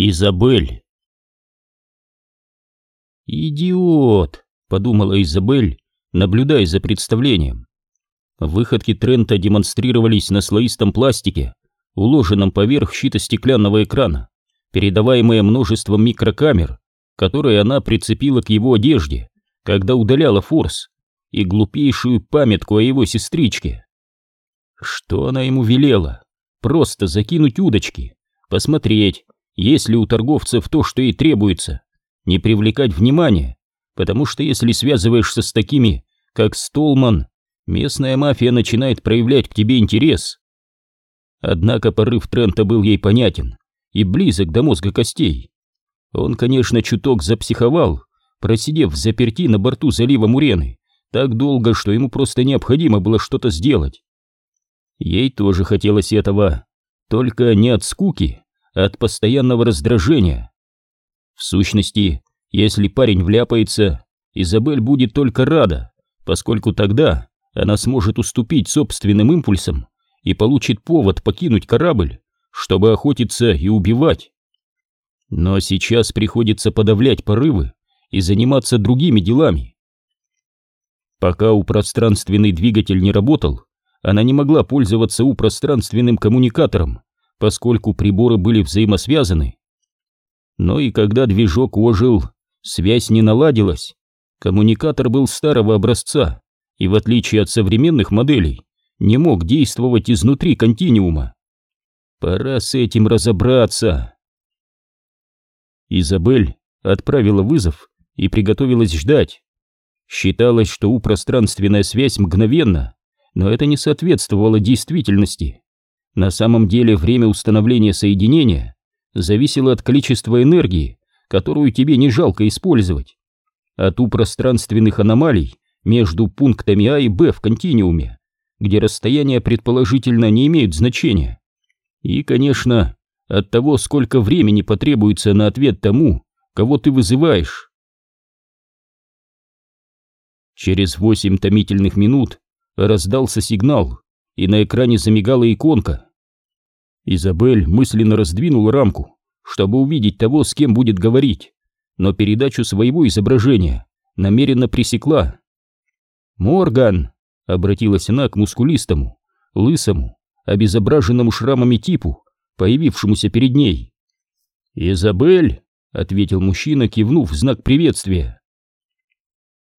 Изабель. «Идиот!» — подумала Изабель, наблюдая за представлением. Выходки Трента демонстрировались на слоистом пластике, уложенном поверх щита стеклянного экрана, передаваемые множеством микрокамер, которые она прицепила к его одежде, когда удаляла форс, и глупейшую памятку о его сестричке. Что она ему велела? Просто закинуть удочки, посмотреть, есть ли у торговцев то, что ей требуется, не привлекать внимания, потому что если связываешься с такими, как Столман, местная мафия начинает проявлять к тебе интерес. Однако порыв Трента был ей понятен и близок до мозга костей. Он, конечно, чуток запсиховал, просидев в заперти на борту залива Мурены так долго, что ему просто необходимо было что-то сделать. Ей тоже хотелось этого, только не от скуки, от постоянного раздражения. В сущности, если парень вляпается, Изабель будет только рада, поскольку тогда она сможет уступить собственным импульсам и получит повод покинуть корабль, чтобы охотиться и убивать. Но сейчас приходится подавлять порывы и заниматься другими делами. Пока у пространственный двигатель не работал, она не могла пользоваться у пространственным коммуникатором, поскольку приборы были взаимосвязаны. Но и когда движок ожил, связь не наладилась. Коммуникатор был старого образца и, в отличие от современных моделей, не мог действовать изнутри континиума. Пора с этим разобраться. Изабель отправила вызов и приготовилась ждать. Считалось, что у пространственная связь мгновенна, но это не соответствовало действительности. На самом деле время установления соединения зависело от количества энергии, которую тебе не жалко использовать, от у пространственных аномалий между пунктами А и Б в континиуме, где расстояния предположительно не имеют значения. И, конечно, от того, сколько времени потребуется на ответ тому, кого ты вызываешь. Через восемь томительных минут раздался сигнал, и на экране замигала иконка. Изабель мысленно раздвинула рамку, чтобы увидеть того, с кем будет говорить, но передачу своего изображения намеренно пресекла. «Морган!» — обратилась она к мускулистому, лысому, обезображенному шрамами типу, появившемуся перед ней. «Изабель!» — ответил мужчина, кивнув в знак приветствия.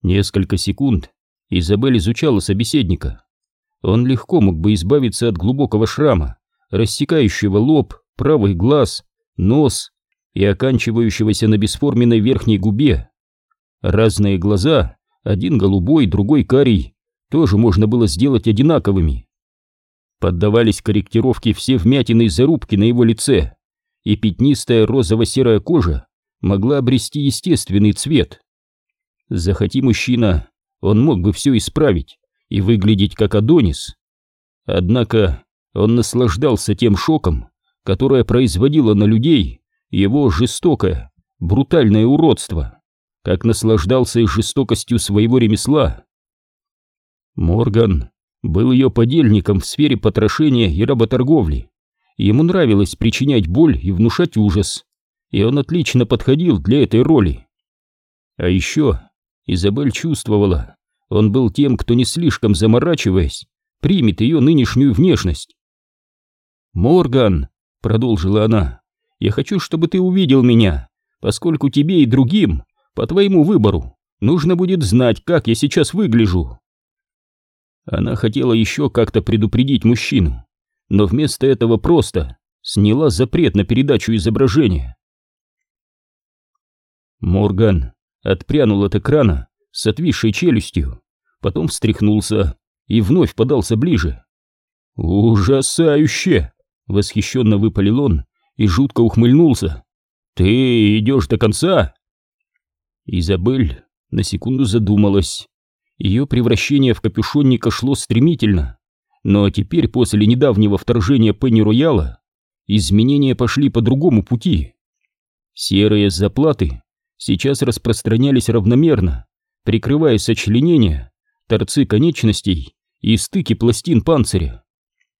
Несколько секунд Изабель изучала собеседника. Он легко мог бы избавиться от глубокого шрама, рассекающего лоб, правый глаз, нос и оканчивающегося на бесформенной верхней губе. Разные глаза, один голубой, другой карий, тоже можно было сделать одинаковыми. Поддавались корректировке все вмятины и зарубки на его лице, и пятнистая розово-серая кожа могла обрести естественный цвет. Захоти мужчина, он мог бы все исправить и выглядеть как Адонис. Однако он наслаждался тем шоком, которое производило на людей его жестокое, брутальное уродство, как наслаждался и жестокостью своего ремесла. Морган был ее подельником в сфере потрошения и работорговли. Ему нравилось причинять боль и внушать ужас, и он отлично подходил для этой роли. А еще Изабель чувствовала, он был тем, кто не слишком заморачиваясь, примет ее нынешнюю внешность. «Морган», — продолжила она, — «я хочу, чтобы ты увидел меня, поскольку тебе и другим, по твоему выбору, нужно будет знать, как я сейчас выгляжу». Она хотела еще как-то предупредить мужчину, но вместо этого просто сняла запрет на передачу изображения. Морган отпрянул от экрана с отвисшей челюстью, потом встряхнулся и вновь подался ближе. «Ужасающе!» — восхищенно выпалил он и жутко ухмыльнулся. «Ты идешь до конца?» Изабель на секунду задумалась. Ее превращение в капюшонника шло стремительно, но теперь, после недавнего вторжения Пенни Рояла, изменения пошли по другому пути. Серые заплаты сейчас распространялись равномерно, прикрывая сочленения, торцы конечностей и стыки пластин панциря.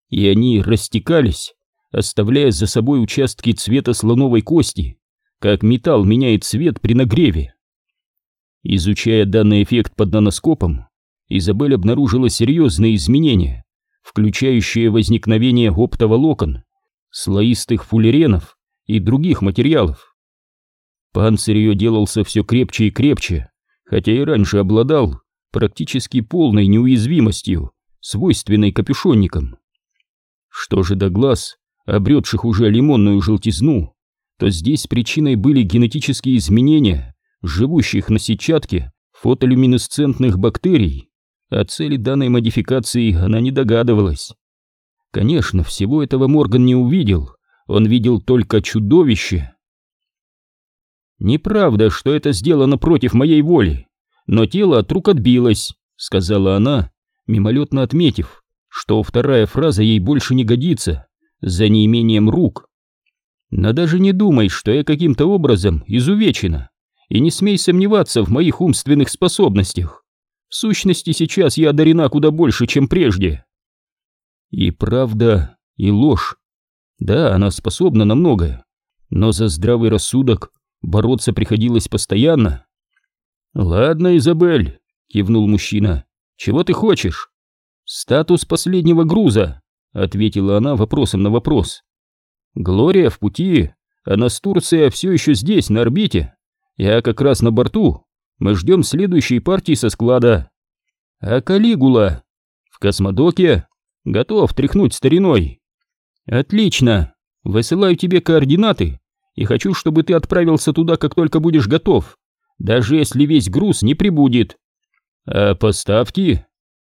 И они растекались, оставляя за собой участки цвета слоновой кости, как металл меняет цвет при нагреве. Изучая данный эффект под наноскопом, Изабель обнаружила серьезные изменения, включающие возникновение оптоволокон, слоистых фуллеренов и других материалов. Панцирь ее делался все крепче и крепче, хотя и раньше обладал практически полной неуязвимостью, свойственной капюшонникам. Что же до глаз, обретших уже лимонную желтизну, то здесь причиной были генетические изменения, живущих на сетчатке фотолюминесцентных бактерий. О цели данной модификации она не догадывалась. Конечно, всего этого Морган не увидел, он видел только чудовище. «Неправда, что это сделано против моей воли, но тело от рук отбилось», — сказала она, мимолетно отметив, что вторая фраза ей больше не годится, за неимением рук. Но даже не думай, что я каким-то образом изувечена, и не смей сомневаться в моих умственных способностях. В сущности, сейчас я одарена куда больше, чем прежде. И правда, и ложь. Да, она способна на многое, но за здравый рассудок бороться приходилось постоянно. «Ладно, Изабель», — кивнул мужчина, — «чего ты хочешь?» «Статус последнего груза», — ответила она вопросом на вопрос. «Глория в пути, а Настурция все еще здесь, на орбите. Я как раз на борту. Мы ждем следующей партии со склада. А Калигула? В космодоке? Готов тряхнуть стариной. Отлично. Высылаю тебе координаты и хочу, чтобы ты отправился туда, как только будешь готов, даже если весь груз не прибудет. А поставки?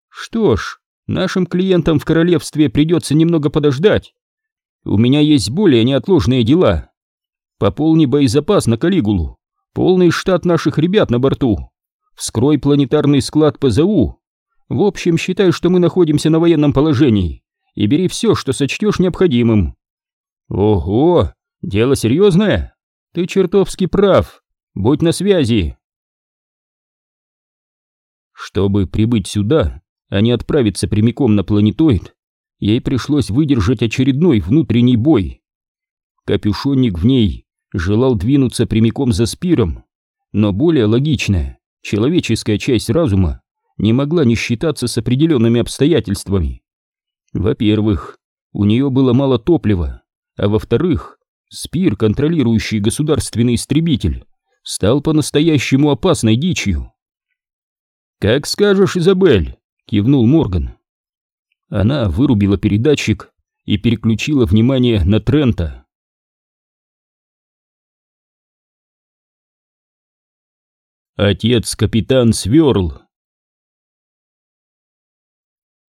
Что ж, нашим клиентам в королевстве придется немного подождать. У меня есть более неотложные дела. Пополни боезапас на Калигулу. Полный штат наших ребят на борту. Вскрой планетарный склад ПЗУ. В общем, считай, что мы находимся на военном положении. И бери все, что сочтешь необходимым. Ого, дело серьезное? Ты чертовски прав. Будь на связи. Чтобы прибыть сюда, а не отправиться прямиком на планетоид, ей пришлось выдержать очередной внутренний бой. Капюшонник в ней желал двинуться прямиком за спиром, но более логичная, человеческая часть разума не могла не считаться с определенными обстоятельствами. Во-первых, у нее было мало топлива, а во-вторых, спир, контролирующий государственный истребитель, стал по-настоящему опасной дичью. «Как скажешь, Изабель!» — кивнул Морган. Она вырубила передатчик и переключила внимание на Трента. Отец-капитан Сверл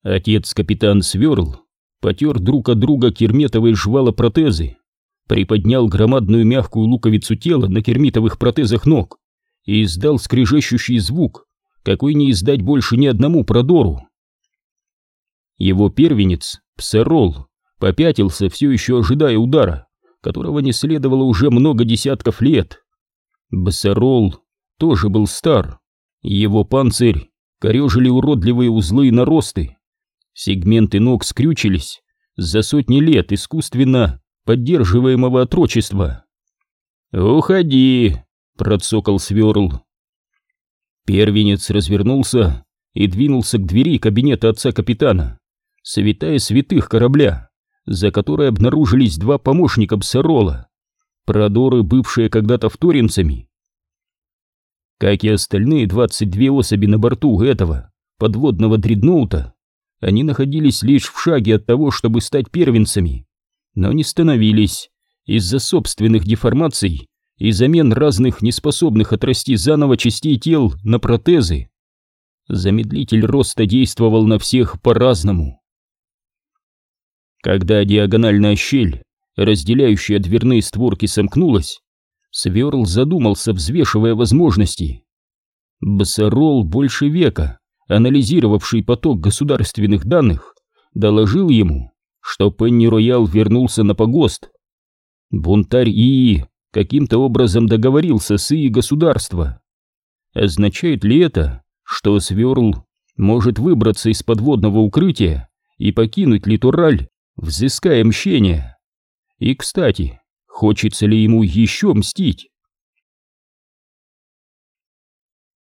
Отец-капитан Сверл потер друг от друга керметовые жвала-протезы, приподнял громадную мягкую луковицу тела на кермитовых протезах ног и издал скрежещущий звук, какой не издать больше ни одному продору. Его первенец, Псерол, попятился, все еще ожидая удара, которого не следовало уже много десятков лет. Басарол тоже был стар. Его панцирь корежили уродливые узлы и наросты. Сегменты ног скрючились за сотни лет искусственно поддерживаемого отрочества. «Уходи!» — процокал Сверл. Первенец развернулся и двинулся к двери кабинета отца капитана, святая святых корабля, за которой обнаружились два помощника Бсарола, продоры, бывшие когда-то вторинцами, как и остальные 22 особи на борту этого подводного дредноута, они находились лишь в шаге от того, чтобы стать первенцами, но не становились из-за собственных деформаций и замен разных неспособных отрасти заново частей тел на протезы. Замедлитель роста действовал на всех по-разному. Когда диагональная щель, разделяющая дверные створки, сомкнулась, Сверл задумался, взвешивая возможности. Басарол больше века, анализировавший поток государственных данных, доложил ему, что Пенни Роял вернулся на погост. Бунтарь ИИ каким-то образом договорился с ИИ государства. Означает ли это, что Сверл может выбраться из подводного укрытия и покинуть литораль, взыская мщение? И, кстати, хочется ли ему еще мстить?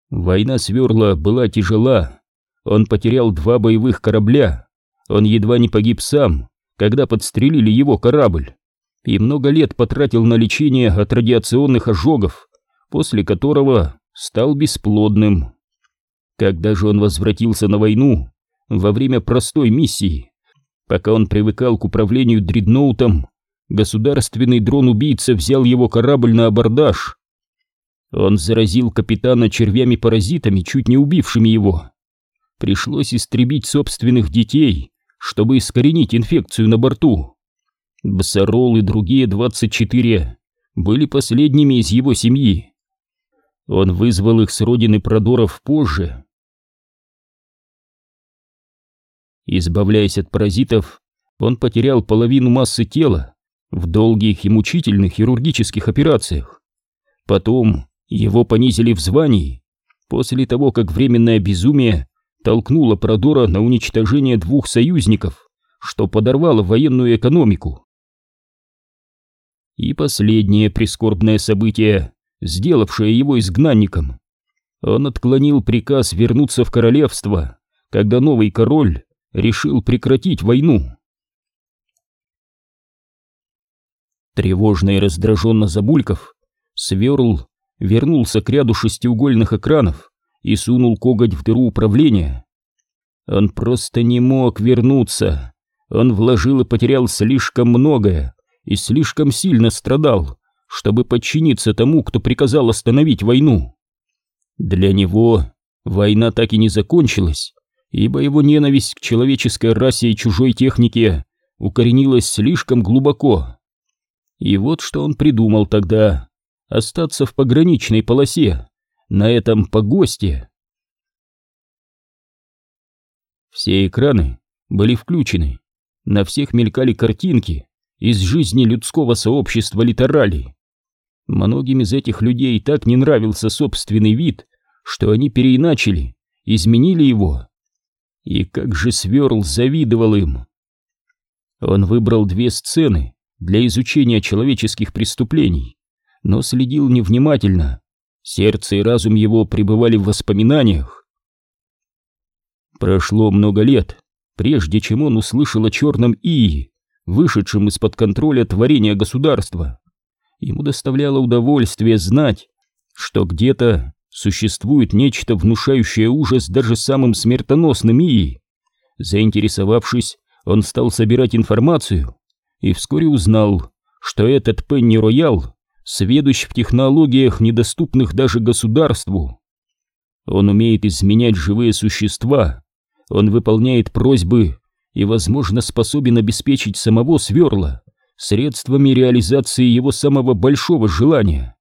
Война сверла была тяжела. Он потерял два боевых корабля. Он едва не погиб сам, когда подстрелили его корабль. И много лет потратил на лечение от радиационных ожогов, после которого стал бесплодным. Когда же он возвратился на войну, во время простой миссии, пока он привыкал к управлению дредноутом, государственный дрон-убийца взял его корабль на абордаж. Он заразил капитана червями-паразитами, чуть не убившими его. Пришлось истребить собственных детей, чтобы искоренить инфекцию на борту. Басарол и другие 24 были последними из его семьи. Он вызвал их с родины Продоров позже. Избавляясь от паразитов, он потерял половину массы тела в долгих и мучительных хирургических операциях. Потом его понизили в звании, после того, как временное безумие толкнуло Продора на уничтожение двух союзников, что подорвало военную экономику. И последнее прискорбное событие, сделавшее его изгнанником. Он отклонил приказ вернуться в королевство, когда новый король решил прекратить войну. Тревожно и раздраженно забульков, Сверл вернулся к ряду шестиугольных экранов и сунул коготь в дыру управления. Он просто не мог вернуться. Он вложил и потерял слишком многое и слишком сильно страдал, чтобы подчиниться тому, кто приказал остановить войну. Для него война так и не закончилась, ибо его ненависть к человеческой расе и чужой технике укоренилась слишком глубоко. И вот что он придумал тогда остаться в пограничной полосе, на этом погосте. Все экраны были включены, на всех мелькали картинки из жизни людского сообщества литерали. Многим из этих людей так не нравился собственный вид, что они переиначили, изменили его. И как же Сверл завидовал им. Он выбрал две сцены для изучения человеческих преступлений но следил невнимательно. Сердце и разум его пребывали в воспоминаниях. Прошло много лет, прежде чем он услышал о черном Ии, вышедшем из-под контроля творения государства. Ему доставляло удовольствие знать, что где-то существует нечто, внушающее ужас даже самым смертоносным Ии. Заинтересовавшись, он стал собирать информацию и вскоре узнал, что этот Пенни Роял сведущ в технологиях, недоступных даже государству. Он умеет изменять живые существа, он выполняет просьбы и, возможно, способен обеспечить самого Сверла средствами реализации его самого большого желания.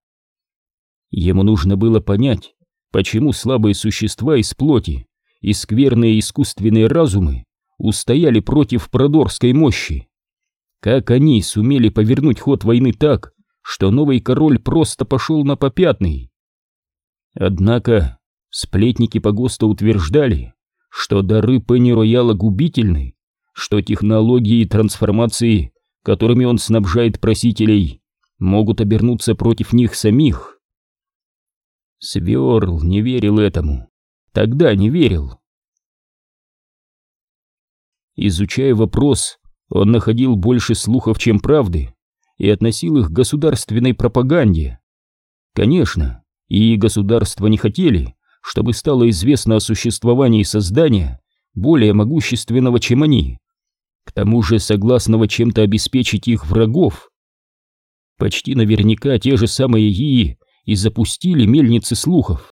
Ему нужно было понять, почему слабые существа из плоти и скверные искусственные разумы устояли против продорской мощи. Как они сумели повернуть ход войны так, что новый король просто пошел на попятный. Однако сплетники по ГОСТу утверждали, что дары Пенни Рояла губительны, что технологии трансформации, которыми он снабжает просителей, могут обернуться против них самих. Сверл не верил этому. Тогда не верил. Изучая вопрос, он находил больше слухов, чем правды и относил их к государственной пропаганде. Конечно, и государства не хотели, чтобы стало известно о существовании создания более могущественного, чем они, к тому же согласного чем-то обеспечить их врагов. Почти наверняка те же самые ИИ и запустили мельницы слухов.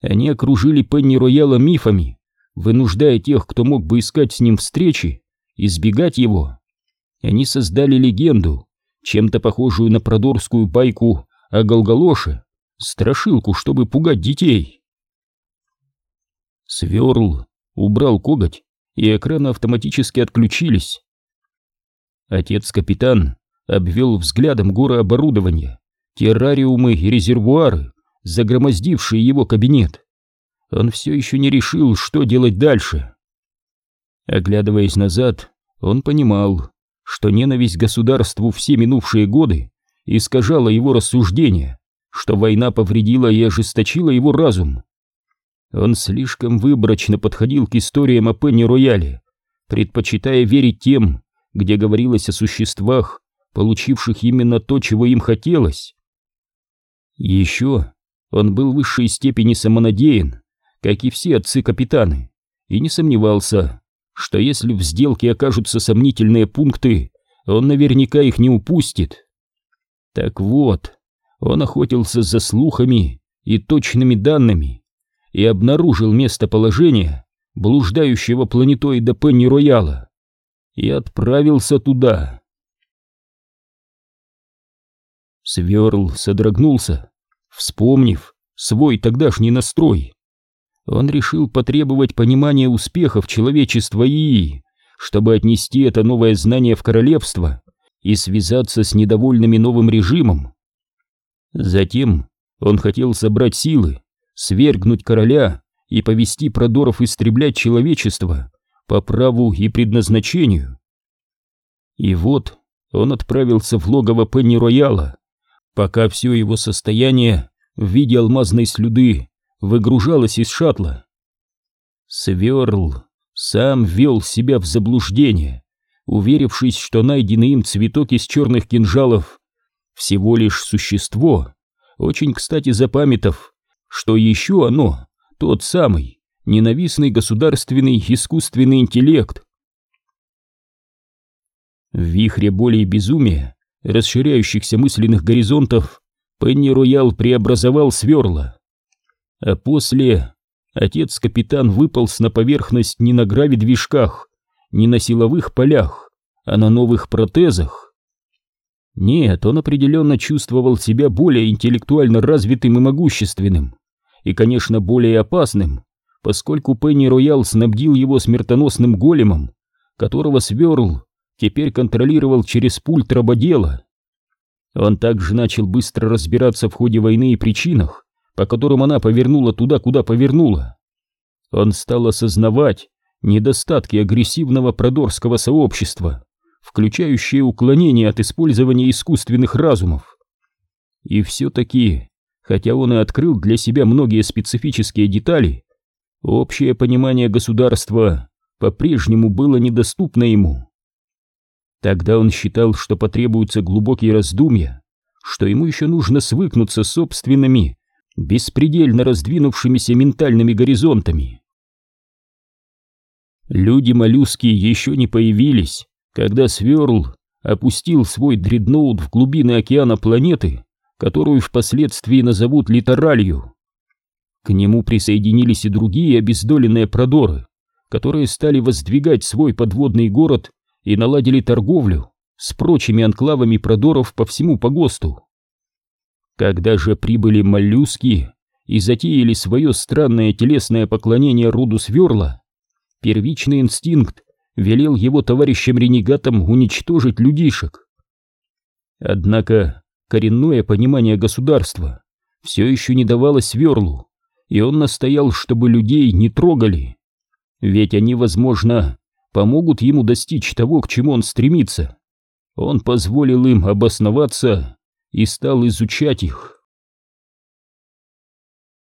Они окружили Пенни Рояла мифами, вынуждая тех, кто мог бы искать с ним встречи, избегать его. Они создали легенду, чем-то похожую на продорскую байку о Голголоше, страшилку, чтобы пугать детей. Сверл убрал коготь, и экраны автоматически отключились. Отец-капитан обвел взглядом горы оборудования, террариумы и резервуары, загромоздившие его кабинет. Он все еще не решил, что делать дальше. Оглядываясь назад, он понимал, что ненависть государству все минувшие годы искажала его рассуждения, что война повредила и ожесточила его разум. Он слишком выборочно подходил к историям о Пенни-Рояле, предпочитая верить тем, где говорилось о существах, получивших именно то, чего им хотелось. Еще он был в высшей степени самонадеян, как и все отцы-капитаны, и не сомневался, что если в сделке окажутся сомнительные пункты, он наверняка их не упустит. Так вот, он охотился за слухами и точными данными и обнаружил местоположение блуждающего планетоида Пенни-Рояла и отправился туда. Сверл содрогнулся, вспомнив свой тогдашний настрой. Он решил потребовать понимания успехов человечества и, чтобы отнести это новое знание в королевство и связаться с недовольными новым режимом. Затем он хотел собрать силы, свергнуть короля и повести продоров истреблять человечество по праву и предназначению. И вот он отправился в логово Пенни-Рояла, пока все его состояние в виде алмазной слюды выгружалось из шаттла. Сверл сам ввел себя в заблуждение, уверившись, что найденный им цветок из черных кинжалов всего лишь существо, очень кстати запамятов, что еще оно, тот самый, ненавистный государственный искусственный интеллект. В вихре боли и безумия, расширяющихся мысленных горизонтов, Пенни Роял преобразовал сверла. А после отец-капитан выполз на поверхность не на граве-движках, не на силовых полях, а на новых протезах. Нет, он определенно чувствовал себя более интеллектуально развитым и могущественным, и, конечно, более опасным, поскольку Пенни Роял снабдил его смертоносным големом, которого Сверл теперь контролировал через пульт рабодела. Он также начал быстро разбираться в ходе войны и причинах, по которым она повернула туда, куда повернула. Он стал осознавать недостатки агрессивного продорского сообщества, включающие уклонение от использования искусственных разумов. И все-таки, хотя он и открыл для себя многие специфические детали, Общее понимание государства по-прежнему было недоступно ему. Тогда он считал, что потребуются глубокие раздумья, что ему еще нужно свыкнуться с собственными, беспредельно раздвинувшимися ментальными горизонтами. Люди-моллюски еще не появились, когда Сверл опустил свой дредноут в глубины океана планеты, которую впоследствии назовут Литералью. К нему присоединились и другие обездоленные продоры, которые стали воздвигать свой подводный город и наладили торговлю с прочими анклавами продоров по всему погосту. Когда же прибыли моллюски и затеяли свое странное телесное поклонение роду сверла, первичный инстинкт велел его товарищам-ренегатам уничтожить людишек. Однако коренное понимание государства все еще не давалось сверлу, и он настоял, чтобы людей не трогали. Ведь они, возможно, помогут ему достичь того, к чему он стремится. Он позволил им обосноваться и стал изучать их.